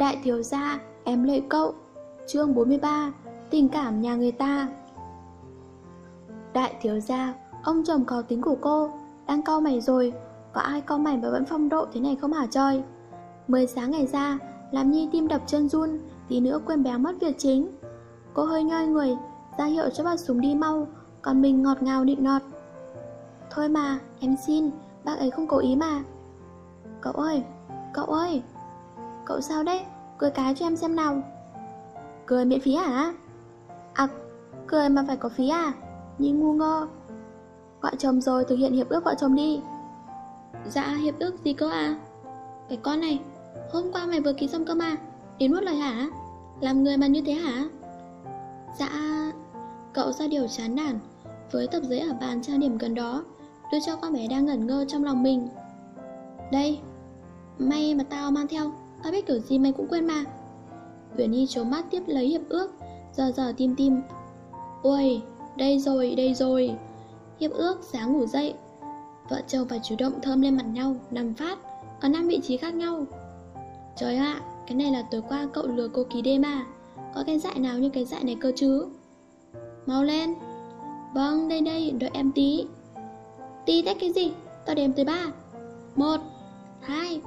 Đại thiếu gia, em lệ cậu Chương 43 Tình cảm nhà người ta. Đại thiếu gia, ông chồng có tính của cô Đang cau mày rồi Có ai cau mày mà vẫn phong độ thế này không hả trời Mới sáng ngày ra Làm Nhi tim đập chân run Tí nữa quên béo mất việc chính. Cô hơi nhoi người ra hiệu cho bà súng đi mau Còn mình ngọt ngào nịnh nọt. Thôi mà, em xin Bác ấy không cố ý mà. Cậu ơi, cậu ơi Cậu sao đấy, cười cái cho em xem nào. Cười miễn phí hả? À, cười mà phải có phí à? Nhi ngu ngơ. Gọi chồng rồi thực hiện hiệp ước gọi chồng đi. Dạ hiệp ước gì cơ à Cái con này Hôm qua mày vừa ký xong cơ mà. Đến nuốt lời hả? Làm người mà như thế hả? Dạ. Cậu ra điều chán nản. Với tập giấy ở bàn trang điểm gần đó Đưa cho con bé đang ngẩn ngơ trong lòng mình. Đây May mà tao mang theo Tao biết kiểu gì mày cũng quên mà. Uyển Nhi trố mắt tiếp lấy hiệp ước, Giờ giờ tim tim. Ôi, đây rồi đây rồi. Hiệp ước sáng ngủ dậy. Vợ chồng phải chủ động thơm lên mặt nhau, Nằm phát Ở năm vị trí khác nhau. Trời ạ, Cái này là tối qua cậu lừa cô ký đêm à Có cái dại nào như cái dại này cơ chứ? Mau lên. Vâng đây đây, đợi em tí. Tí tách cái gì? Tao đếm tới ba. Một, Hai.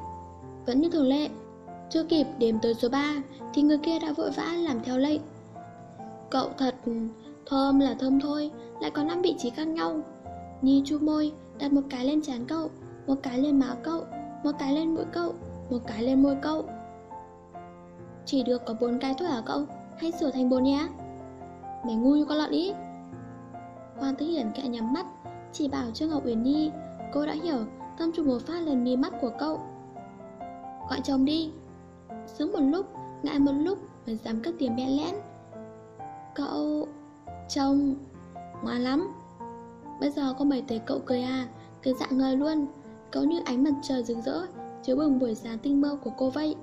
Vẫn như thường lệ. Chưa kịp đếm tới số 3 Thì người kia đã vội vã làm theo lệnh. Cậu thật Thơm là thơm thôi, Lại có năm vị trí khác nhau. Nhi chu môi đặt một cái lên trán cậu, Một cái lên má cậu, Một cái lên mũi cậu, Một cái lên môi cậu. Chỉ được có bốn cái thôi hả cậu? Hãy sửa thành bốn nhé. Mày ngu như con lợn ý. Hoàng Tử Hiển kẹ nhắm mắt, Chỉ bảo Trương Ngọc Uyển Nhi, Cô đã hiểu, tâm trùng một phát lên mi mắt của cậu. Gọi chồng đi. Sướng một lúc, ngại một lúc Mới dám cất tiếng bẹn lẽn. Cậu... Chồng... Ngoan lắm. Bây giờ con bày thấy cậu cười à Cười dạng ngời luôn. Cậu như ánh mặt trời rực rỡ Chiếu bừng buổi sáng tinh mơ của cô vậy.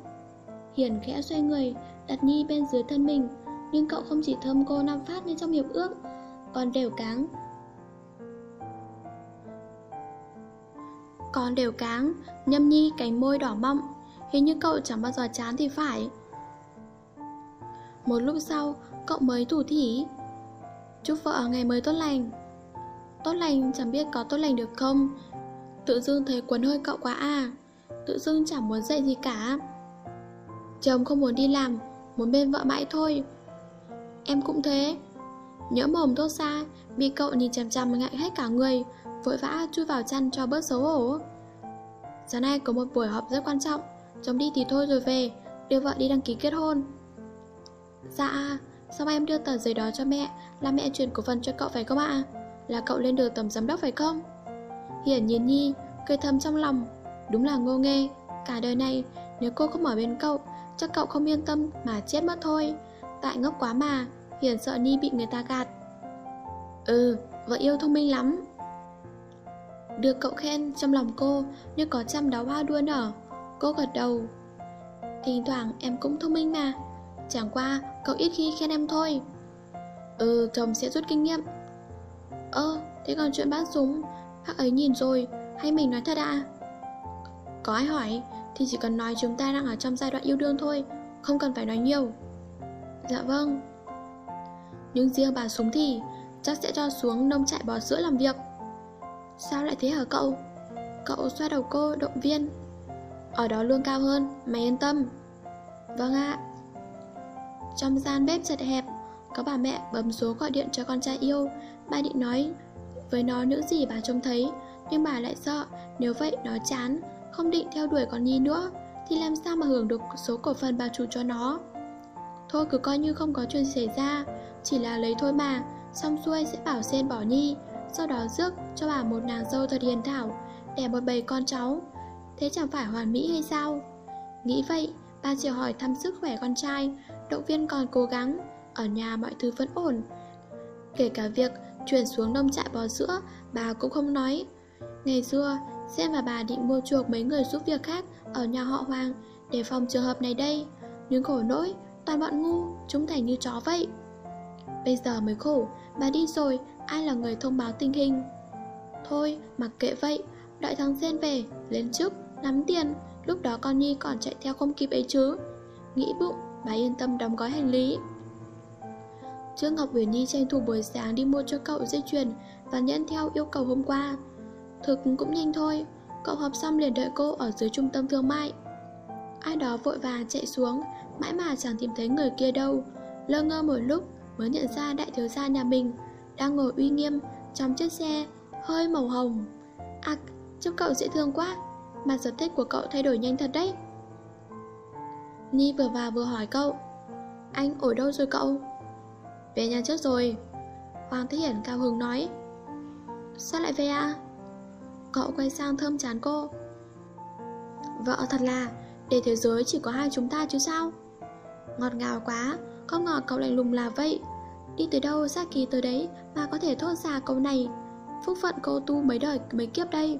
Hiền khẽ xoay người Đặt Nhi bên dưới thân mình. Nhưng cậu không chỉ thơm cô năm phát như trong hiệp ước Còn đều cáng. Còn đều cáng Nhâm Nhi cánh môi đỏ mọng. Hình như cậu chẳng bao giờ chán thì phải. Một lúc sau, Cậu mới thủ thỉ. Chúc vợ ngày mới tốt lành. Tốt lành chẳng biết có tốt lành được không? Tự dưng thấy quấn hơi cậu quá à. Tự dưng chẳng muốn dậy gì cả. Chồng không muốn đi làm, Muốn bên vợ mãi thôi. Em cũng thế. Nhỡ mồm tốt xa, Bị cậu nhìn chằm chằm ngại hết cả người, Vội vã chui vào chăn cho bớt xấu hổ. Sáng nay có một buổi họp rất quan trọng. Chồng đi thì thôi rồi về Đưa vợ đi đăng ký kết hôn. Dạ Sao em đưa tờ giấy đó cho mẹ? Là mẹ chuyển cổ phần cho cậu phải không ạ? Là cậu lên được tầm giám đốc phải không? Hiển nhiên Nhi cười thầm trong lòng. Đúng là ngô nghê. Cả đời này nếu cô không ở bên cậu Chắc cậu không yên tâm mà chết mất thôi. Tại ngốc quá mà Hiển sợ Nhi bị người ta gạt. Ừ, vợ yêu thông minh lắm. Được cậu khen trong lòng cô Như có trăm đóa hoa đua nở. Cô gật đầu. Thỉnh thoảng em cũng thông minh mà. Chẳng qua, cậu ít khi khen em thôi. Ừ chồng sẽ rút kinh nghiệm. Ơ, thế còn chuyện bác súng Bác ấy nhìn rồi, Hay mình nói thật à? Có ai hỏi, Thì chỉ cần nói chúng ta đang ở trong giai đoạn yêu đương thôi, Không cần phải nói nhiều. Dạ vâng. Nhưng riêng bà súng thì Chắc sẽ cho xuống nông trại bò sữa làm việc. Sao lại thế hả cậu? Cậu xoa đầu cô, động viên. Ở đó lương cao hơn, Mày yên tâm. Vâng ạ. Trong gian bếp chật hẹp, Có bà mẹ bấm số gọi điện cho con trai yêu. Bà định nói, với nó những gì bà trông thấy, Nhưng bà lại sợ, Nếu vậy nó chán, Không định theo đuổi con Nhi nữa, Thì làm sao mà hưởng được số cổ phần bà chủ cho nó? Thôi cứ coi như không có chuyện xảy ra, Chỉ là lấy thôi mà, Xong xuôi sẽ bảo sen bỏ Nhi, Sau đó rước cho bà một nàng dâu thật hiền thảo, Đẻ một bầy con cháu. Thế chẳng phải hoàn mỹ hay sao? Nghĩ vậy, Bà chiều hỏi thăm sức khỏe con trai, Động viên còn cố gắng. Ở nhà mọi thứ vẫn ổn. Kể cả việc chuyển xuống nông trại bò sữa, Bà cũng không nói. Ngày xưa Sen và bà định mua chuộc mấy người giúp việc khác Ở nhà họ Hoàng Để phòng trường hợp này đây. Nhưng khổ nỗi, Toàn bọn ngu, Chúng thành như chó vậy. Bây giờ mới khổ, Bà đi rồi, Ai là người thông báo tình hình? Thôi, mặc kệ vậy, Đợi thằng Sen về, Lên chức lắm tiền Lúc đó con Nhi còn chạy theo không kịp ấy chứ. Nghĩ bụng, bà yên tâm đóng gói hành lý. Trương Ngọc Uyển Nhi tranh thủ buổi sáng đi mua cho cậu dây chuyền Và nhẫn theo yêu cầu hôm qua. Thực cũng nhanh thôi Cậu học xong liền đợi cô ở dưới trung tâm thương mại. Ai đó vội vàng chạy xuống Mãi mà chẳng tìm thấy người kia đâu. Lơ ngơ một lúc mới nhận ra đại thiếu gia nhà mình Đang ngồi uy nghiêm trong chiếc xe hơi màu hồng. À, trông cậu dễ thương quá. Mà sở thích của cậu thay đổi nhanh thật đấy. Ni vừa vào vừa hỏi cậu, Anh ở đâu rồi cậu? Về nhà trước rồi, Hoàng Thế Hiển cao hứng nói. Sao lại về à? Cậu quay sang thơm chán cô. Vợ thật là, Để thế giới chỉ có hai chúng ta chứ sao? Ngọt ngào quá, Không ngờ cậu lạnh lùng là vậy. Đi tới đâu ra kỳ tới đấy Mà có thể thốt ra câu này? Phúc phận cô tu mấy đời, mấy kiếp đây.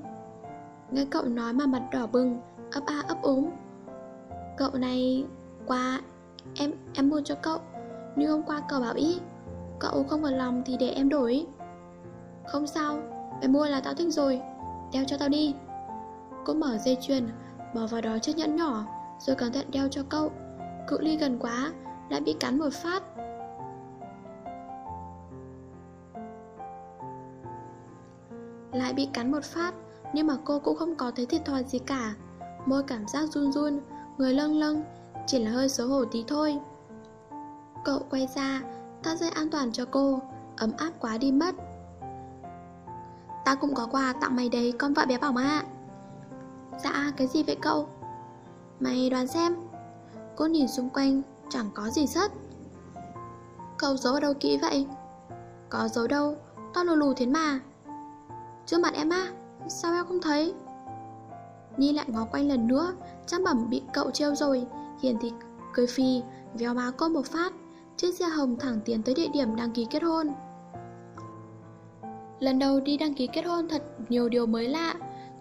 Nghe cậu nói mà mặt đỏ bừng, Ấp a ấp úng. Cậu này, qua, Em em mua cho cậu. Như hôm qua cậu bảo ý, Cậu không vừa lòng thì để em đổi. Không sao, Mày mua là tao thích rồi, Đeo cho tao đi. Cô mở dây chuyền, Bỏ vào đó chiếc nhẫn nhỏ, Rồi cẩn thận đeo cho cậu. Cự ly gần quá Lại bị cắn một phát. Lại bị cắn một phát nhưng mà cô cũng không có thấy thiệt thòi gì cả. Môi cảm giác run run, Người lâng lâng, Chỉ là hơi xấu hổ tí thôi. Cậu quay ra Thắt dây an toàn cho cô, Ấm áp quá đi mất. Ta cũng có quà tặng mày đấy, con vợ bé bảo mà. Dạ cái gì vậy cậu? Mày đoán xem. Cô nhìn xung quanh, Chẳng có gì sất. Cậu giấu ở đâu kỹ vậy? Có giấu đâu To lù lù thế mà. Trước mặt em á. Sao em không thấy? Nhi lại ngó quanh lần nữa Chắc bẩm bị cậu trêu rồi. Hiền thì cười phi Véo má cô một phát. Chiếc xe hồng thẳng tiến tới địa điểm đăng ký kết hôn. Lần đầu đi đăng ký kết hôn thật nhiều điều mới lạ.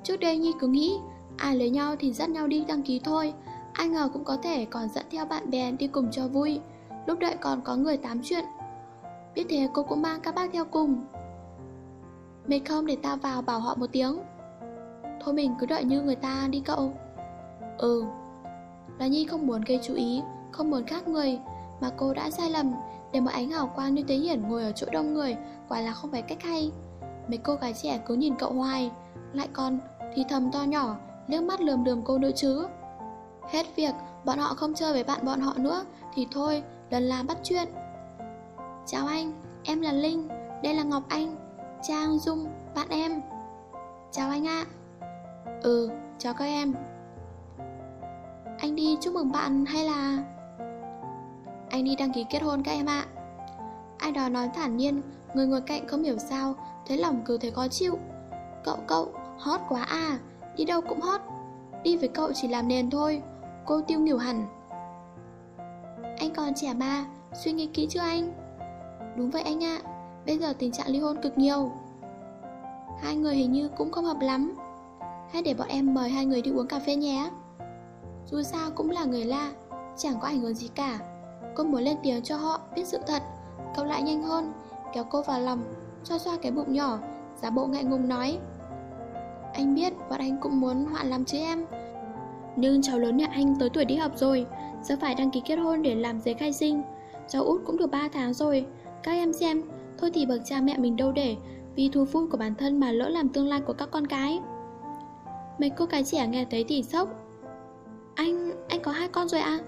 Trước đây Nhi cứ nghĩ, Ai lấy nhau thì dắt nhau đi đăng ký thôi. Ai ngờ cũng có thể còn dẫn theo bạn bè đi cùng cho vui. Lúc đợi còn có người tám chuyện. Biết thế cô cũng mang các bác theo cùng. Mệt không để ta vào bảo họ một tiếng? Thôi mình cứ đợi như người ta đi cậu. Ừ. Là Nhi không muốn gây chú ý, Không muốn khác người, Mà cô đã sai lầm. Để một ánh hào quang như Tế Hiển ngồi ở chỗ đông người, Quả là không phải cách hay. Mấy cô gái trẻ cứ nhìn cậu hoài. Lại còn, thì thầm to nhỏ, liếc mắt lườm lườm cô nữa chứ. Hết việc, Bọn họ không chơi với bạn bọn họ nữa, Thì thôi, lần làm bắt chuyện. Chào anh, Em là Linh, Đây là Ngọc Anh. Trang Dung, Bạn em. Chào anh ạ. Ừ chào các em. Anh đi chúc mừng bạn hay là? Anh đi đăng ký kết hôn các em ạ. Ai đó nói thản nhiên, Người ngồi cạnh không hiểu sao, Thấy lòng cứ thấy khó chịu. Cậu cậu, hot quá à Đi đâu cũng hot. Đi với cậu chỉ làm nền thôi, Cô tiêu nghỉu hẳn. Anh còn trẻ mà, Suy nghĩ kỹ chưa anh? Đúng vậy anh ạ. Bây giờ tình trạng ly hôn cực nhiều. Hai người hình như cũng không hợp lắm. Hay để bọn em mời hai người đi uống cà phê nhé. Dù sao cũng là người la Chẳng có ảnh hưởng gì cả. Cô muốn lên tiếng cho họ biết sự thật, Cậu lại nhanh hơn Kéo cô vào lòng, cho xoa cái bụng nhỏ, Giả bộ ngại ngùng nói. Anh biết bọn anh cũng muốn hoạn lắm chứ em? Nhưng cháu lớn nhà anh tới tuổi đi học rồi, Giờ phải đăng ký kết hôn để làm giấy khai sinh. Cháu út cũng được 3 tháng rồi. Các em xem Thôi thì bậc cha mẹ mình đâu để Vì thú vui của bản thân mà lỡ làm tương lai của các con cái. Mấy cô gái trẻ nghe thấy thì sốc. Anh, anh có hai con rồi à?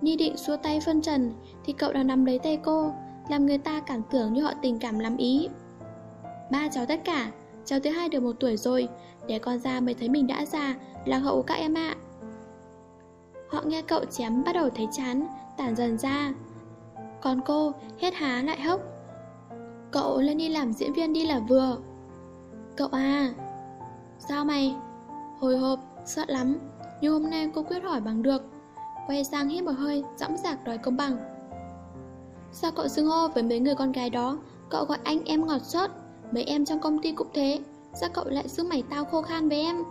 Nhi định xua tay phân trần Thì cậu đã nắm lấy tay cô Làm người ta cảm tưởng như họ tình cảm lắm ý. Ba cháu tất cả Cháu thứ hai được một tuổi rồi Để con ra mới thấy mình đã già Là hậu các em ạ. Họ nghe cậu chém bắt đầu thấy chán Tản dần ra. Còn cô hết há lại hốc. Cậu lên đi làm diễn viên đi là vừa. Cậu à Sao mày? Hồi hộp, sợ lắm. Nhưng hôm nay cô quyết hỏi bằng được. Quay sang hít một hơi, dõng dạc đòi công bằng. Sao cậu xưng hô với mấy người con gái đó? Cậu gọi anh em ngọt xót Mấy em trong công ty cũng thế. Sao cậu lại xưng mày tao khô khan với em?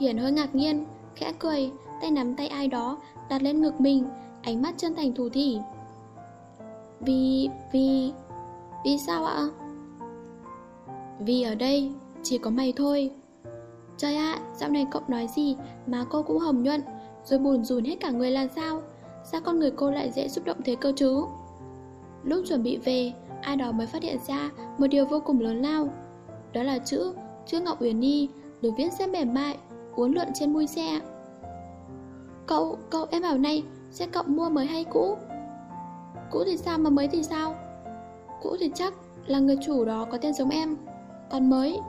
Hiển hơi ngạc nhiên Khẽ cười, tay nắm tay ai đó Đặt lên ngực mình Ánh mắt chân thành thủ thỉ. Vì... vì... Vì sao ạ? Vì ở đây chỉ có mày thôi. Trời ạ, dạo này cậu nói gì mà cô cũng hồng nhuận Rồi buồn rùn hết cả người là sao? Sao con người cô lại dễ xúc động thế cơ chứ? Lúc chuẩn bị về Ai đó mới phát hiện ra Một điều vô cùng lớn lao. Đó là chữ Chữ Ngọc Uyển Nhi Được viết rất mềm mại Uốn lượn trên mui xe. Cậu, cậu em bảo này Xe cậu mua mới hay cũ? Cũ thì sao mà mới thì sao? Cũ thì chắc là người chủ đó có tên giống em. Còn mới,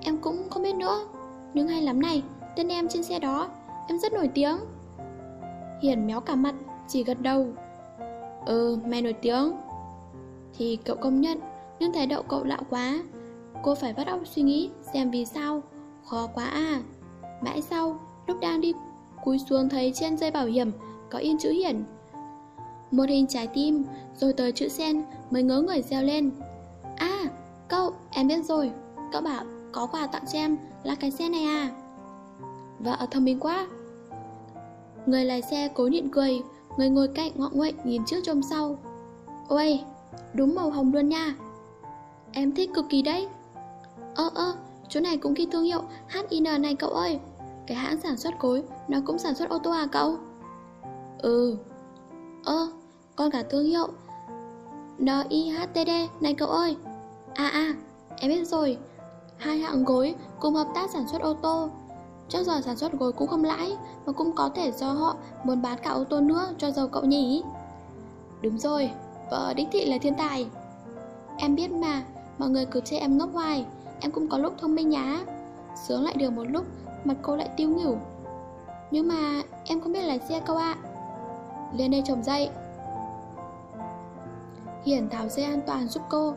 Em cũng không biết nữa. Nhưng hay lắm này, Tên em trên xe đó, Em rất nổi tiếng. Hiền méo cả mặt, Chỉ gật đầu. Ừ mày nổi tiếng. Thì cậu công nhận, Nhưng thái độ cậu lạ quá. Cô phải bắt óc suy nghĩ, Xem vì sao. Khó quá à. Mãi sau, Lúc đang đi Cúi xuống thấy trên dây bảo hiểm Có in chữ hiển một hình trái tim, Rồi tới chữ sen, Mới ngớ người reo lên. À cậu, em biết rồi. Cậu bảo, có quà tặng cho em là cái xe này à? Vợ thông minh quá. Người lái xe cố nhịn cười, Người ngồi cạnh ngọ nguậy nhìn trước trông sau. Ôi, Đúng màu hồng luôn nha. Em thích cực kỳ đấy. Ơ ơ, Chỗ này cũng ghi thương hiệu HIN này cậu ơi. Cái hãng sản xuất cối, Nó cũng sản xuất ô tô à cậu? Ừ Ơ Con cả thương hiệu. NIHTD này cậu ơi. À à Em biết rồi. Hai hãng gối cùng hợp tác sản xuất ô tô. Chắc giờ sản xuất gối cũng không lãi Mà cũng có thể do họ muốn bán cả ô tô nữa cho giàu cậu nhỉ? Đúng rồi, vợ đích thị là thiên tài. Em biết mà, mọi người cứ chê em ngốc hoài. Em cũng có lúc thông minh nhá. Sướng lại được một lúc, mặt cô lại tiêu nghỉu. Nhưng mà em không biết lái xe câu ạ. Lên đây trồng dậy. Hiển tháo dây an toàn giúp cô,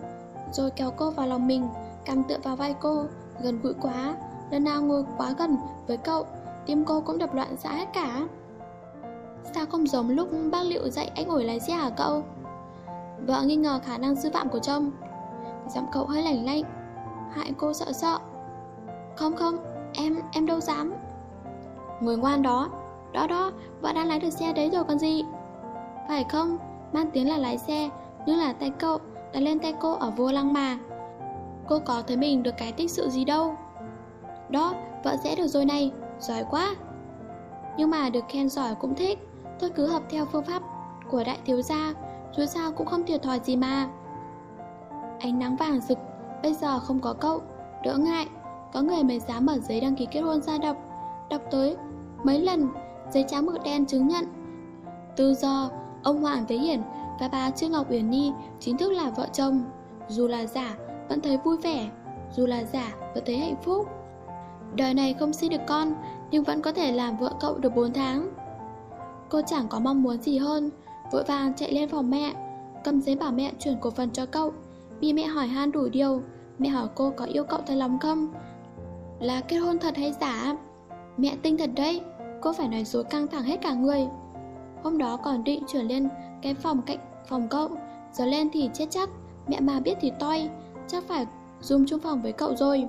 Rồi kéo cô vào lòng mình, Cằm tựa vào vai cô, Gần gũi quá. Lần nào ngồi quá gần với cậu, Tim cô cũng đập loạn xạ hết cả. Sao không giống lúc bác liệu dạy anh ổi lái xe hả cậu? Vợ nghi ngờ khả năng sư phạm của chồng. Giọng cậu hơi lạnh lạnh. Hại cô sợ sợ. Không không, Em em đâu dám. Ngồi ngoan đó đó đó Vợ đang lái được xe đấy rồi còn gì. Phải không? Mang tiếng là lái xe, Nhưng là tay cậu đã lên tay cô ở vô lăng mà. Cô có thấy mình được cái tích sự gì đâu. Đó, Vợ sẽ được rồi này, Giỏi quá. Nhưng mà được khen giỏi cũng thích, Tôi cứ học theo phương pháp của đại thiếu gia, Dù sao cũng không thiệt thòi gì mà. Ánh nắng vàng rực, Bây giờ không có cậu, Đỡ ngại. Có người mới dám mở giấy đăng ký kết hôn ra đọc Đọc tới mấy lần Giấy trắng mực đen chứng nhận. Tư do, Ông Hoàng Thế Hiển và bà Trương Ngọc Uyển Nhi chính thức là vợ chồng. Dù là giả vẫn thấy vui vẻ. Dù là giả vẫn thấy hạnh phúc. Đời này không sinh được con Nhưng vẫn có thể làm vợ cậu được 4 tháng. Cô chẳng có mong muốn gì hơn. Vội vàng chạy lên phòng mẹ Cầm giấy bảo mẹ chuyển cổ phần cho cậu. Vì mẹ hỏi han đủ điều. Mẹ hỏi cô có yêu cậu thật lòng không? Là kết hôn thật hay giả? Mẹ tinh thật đấy. Cô phải nói dối căng thẳng hết cả người. Hôm đó còn định chuyển lên cái phòng cạnh phòng cậu. Giờ lên thì chết chắc. Mẹ mà biết thì toi. Chắc phải dùng chung phòng với cậu rồi.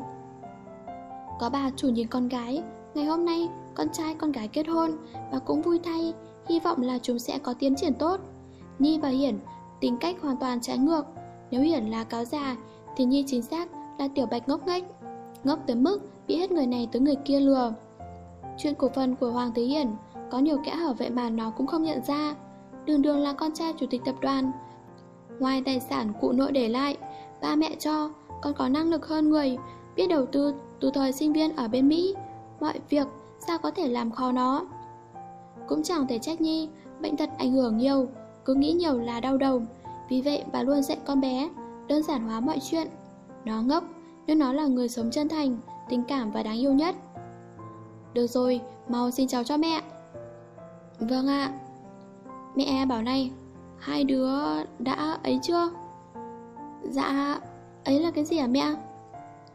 Có bà chủ nhìn con gái. Ngày hôm nay, con trai con gái kết hôn Và cũng vui thay. Hy vọng là chúng sẽ có tiến triển tốt. Nhi và Hiển tính cách hoàn toàn trái ngược. Nếu Hiển là cáo già, Thì Nhi chính xác là tiểu bạch ngốc nghếch. Ngốc tới mức bị hết người này tới người kia lừa. Chuyện cổ phần của Hoàng Thế Hiển, Có nhiều kẽ hở vậy mà nó cũng không nhận ra. Đường đường là con trai chủ tịch tập đoàn. Ngoài tài sản cụ nội để lại, Ba mẹ cho, Còn có năng lực hơn người, Biết đầu tư từ thời sinh viên ở bên Mỹ. Mọi việc, sao có thể làm khó nó? Cũng chẳng thể trách Nhi, Bệnh tật ảnh hưởng nhiều, Cứ nghĩ nhiều là đau đầu. Vì vậy bà luôn dạy con bé, Đơn giản hóa mọi chuyện. Nó ngốc, Nhưng nó là người sống chân thành, Tình cảm và đáng yêu nhất. Được rồi, mau xin chào cho mẹ. Vâng ạ. Mẹ bảo này Hai đứa đã ấy chưa? Dạ Ấy là cái gì hả mẹ?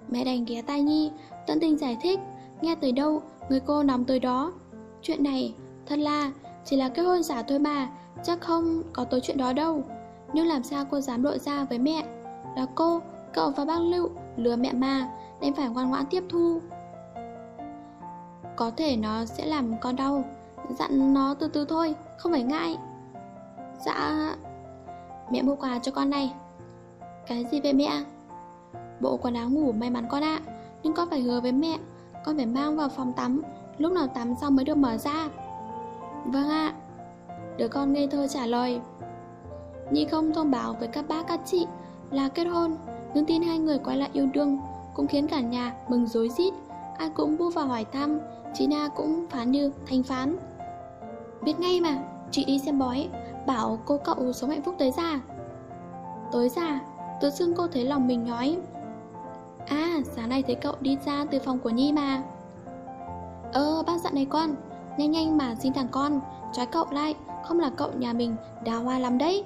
Mẹ đành ghé tai Nhi Tận tình giải thích Nghe tới đâu Người cô nằm tới đó. Chuyện này Thật là Chỉ là kết hôn giả thôi mà Chắc không có tới chuyện đó đâu. Nhưng làm sao cô dám đội ra với mẹ? Là cô Cậu và bác Lựu Lừa mẹ mà Nên phải ngoan ngoãn tiếp thu. Có thể nó sẽ làm con đau. Dặn nó từ từ thôi, Không phải ngại. Dạ Mẹ mua quà cho con này. Cái gì vậy mẹ? Bộ quần áo ngủ may mắn con ạ. Nhưng con phải hứa với mẹ, Con phải mang vào phòng tắm. Lúc nào tắm xong mới được mở ra. Vâng ạ. Đứa con ngây thơ trả lời. Nhi không thông báo với các bác, các chị Là kết hôn. Nhưng tin hai người quay lại yêu đương Cũng khiến cả nhà mừng rối rít. Ai cũng bu vào hỏi thăm Chị Na cũng phán như thành phán. Biết ngay mà, Chị đi xem bói, Bảo cô cậu sống hạnh phúc tới già. Tới già, Tự dưng cô thấy lòng mình nhói. À sáng nay thấy cậu đi ra từ phòng của Nhi mà. Ơ bác dặn này con, Nhanh nhanh mà xin thằng con, Trói cậu lại, Không là cậu nhà mình đào hoa lắm đấy.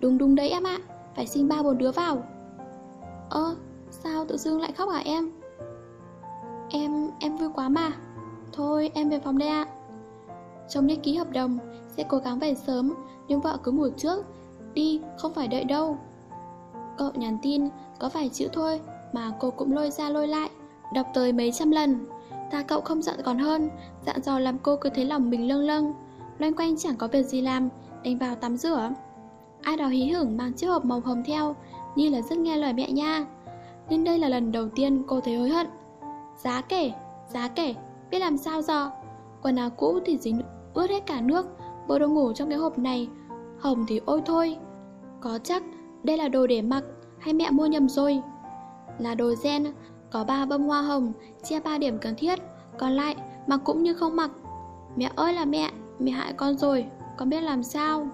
Đúng đúng đấy em ạ, Phải xin ba bốn đứa vào. Ơ sao tự dưng lại khóc hả em? Em, em vui quá mà. Thôi em về phòng đây ạ. Chồng đi ký hợp đồng Sẽ cố gắng về sớm Nhưng vợ cứ ngủ trước. Đi không phải đợi đâu. Cậu nhắn tin có vài chữ thôi Mà cô cũng lôi ra lôi lại. Đọc tới mấy trăm lần. Ta cậu không giận còn hơn Dặn dò làm cô cứ thấy lòng mình lâng lâng. Loanh quanh chẳng có việc gì làm Đánh vào tắm rửa. Ai đó hí hửng mang chiếc hộp màu hồng theo Như là rất nghe lời mẹ nha. Nhưng đây là lần đầu tiên cô thấy hối hận. Giá kể, giá kể Biết làm sao giờ? Quần áo cũ thì dính ướt hết cả nước Bộ đồ ngủ trong cái hộp này Hồng thì ôi thôi. Có chắc đây là đồ để mặc Hay mẹ mua nhầm rồi? Là đồ gen Có ba bông hoa hồng Chia ba điểm cần thiết Còn lại mặc cũng như không mặc. Mẹ ơi là mẹ Mẹ hại con rồi Con biết làm sao?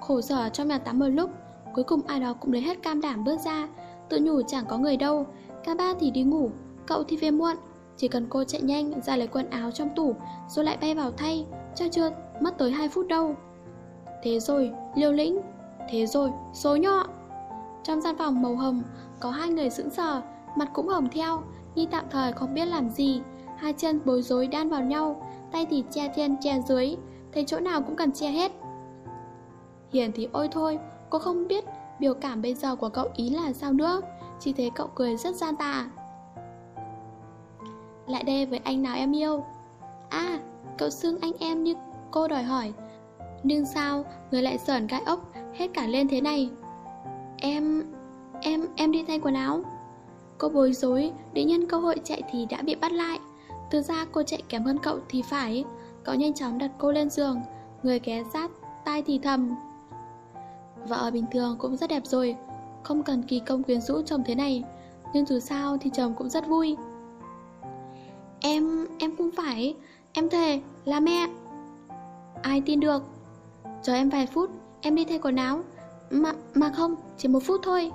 Khổ sở trong nhà tắm một lúc Cuối cùng ai đó cũng lấy hết cam đảm bước ra Tự nhủ chẳng có người đâu Cả ba thì đi ngủ Cậu thì về muộn, Chỉ cần cô chạy nhanh ra lấy quần áo trong tủ Rồi lại bay vào thay, Cho chưa mất tới 2 phút đâu. Thế rồi, liều lĩnh. Thế rồi, số nhọ. Trong gian phòng màu hồng, Có hai người sững sờ, Mặt cũng hồng theo Nhi tạm thời không biết làm gì. Hai chân bối rối đan vào nhau, Tay thì che trên che dưới, Thấy chỗ nào cũng cần che hết. Hiền thì ôi thôi, Cô không biết biểu cảm bây giờ của cậu ý là sao nữa, Chỉ thấy cậu cười rất gian tà. Lại đây với anh nào em yêu? À cậu xưng anh em như cô đòi hỏi. Nhưng sao người lại sởn gai ốc hết cả lên thế này? Em... em... em đi thay quần áo. Cô bối rối để nhân cơ hội chạy thì đã bị bắt lại. Từ ra cô chạy kém hơn cậu thì phải. Cậu nhanh chóng đặt cô lên giường Người ghé sát, tai thì thầm. Vợ bình thường cũng rất đẹp rồi Không cần kỳ công quyến rũ chồng thế này. Nhưng dù sao thì chồng cũng rất vui. Em, em không phải. Em thề, là mẹ. Ai tin được? Chờ em vài phút, em đi thay quần áo. Mà, mà không, chỉ một phút thôi.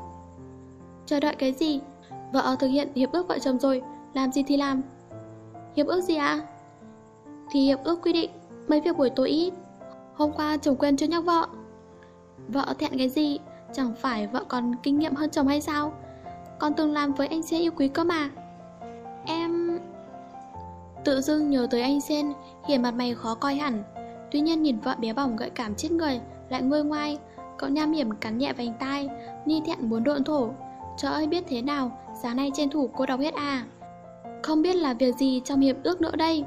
Chờ đợi cái gì? Vợ thực hiện hiệp ước vợ chồng rồi Làm gì thì làm. Hiệp ước gì ạ? À? Thì hiệp ước quy định Mấy việc buổi tối ít. Hôm qua chồng quên chưa nhắc vợ? Vợ thẹn cái gì? Chẳng phải vợ còn kinh nghiệm hơn chồng hay sao? Con từng làm với anh Sen yêu quý cơ mà. Tự dưng nhớ tới anh Sen Hiền mặt mày khó coi hẳn. Tuy nhiên nhìn vợ bé bỏng gợi cảm chết người, Lại ngơi ngoai. Cậu nham hiểm cắn nhẹ vành tai, Ni thẹn muốn độn thổ. Trời ơi, biết thế nào? Sáng nay trên thủ cô đọc hết à? Không biết là việc gì trong hiệp ước nữa đây?